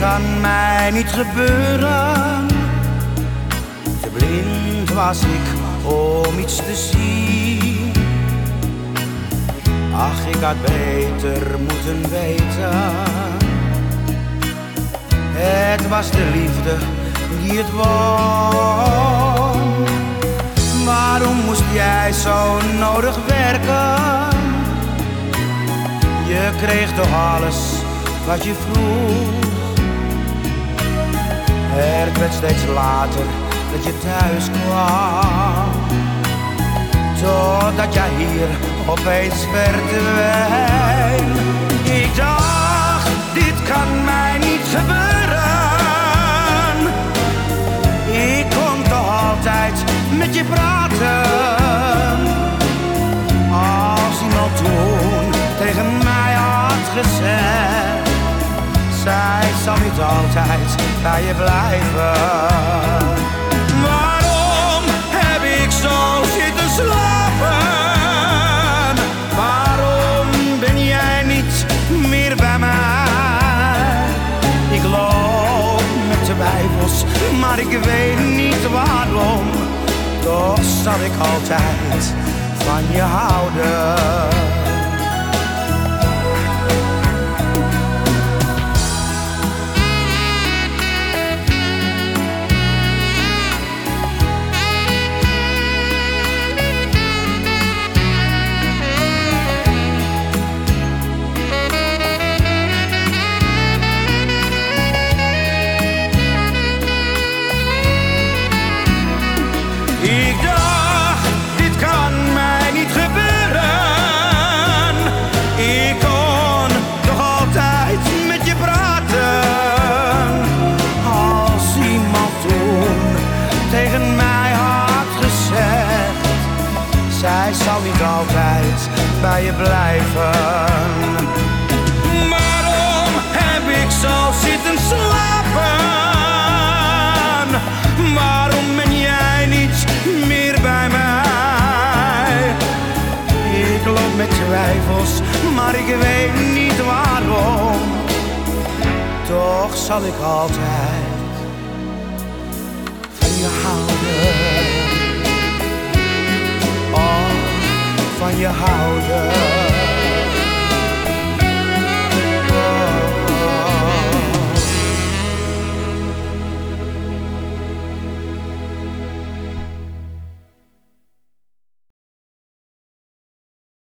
kan mij niet gebeuren. Te blind was ik om iets te zien. Ach, ik had beter moeten weten. Het was de liefde die het won. Waarom moest jij zo nodig werken? Je kreeg toch alles wat je vroeg. Het werd steeds later dat je thuis kwam. Totdat jij hier opeens verdween. Ik dacht, dit kan mij niet gebeuren. Ik kon toch altijd met je praten. Zij zal niet altijd bij je blijven. Waarom heb ik zo zitten slapen? Waarom ben jij niet meer bij mij? Ik loop met twijfels, maar ik weet niet waarom. Toch zal ik altijd van je houden. Zal niet altijd bij je blijven. Waarom heb ik zo zitten slapen? Waarom ben jij niet meer bij mij? Ik loop met twijfels, maar ik weet niet waarom. Toch zal ik altijd 也好的。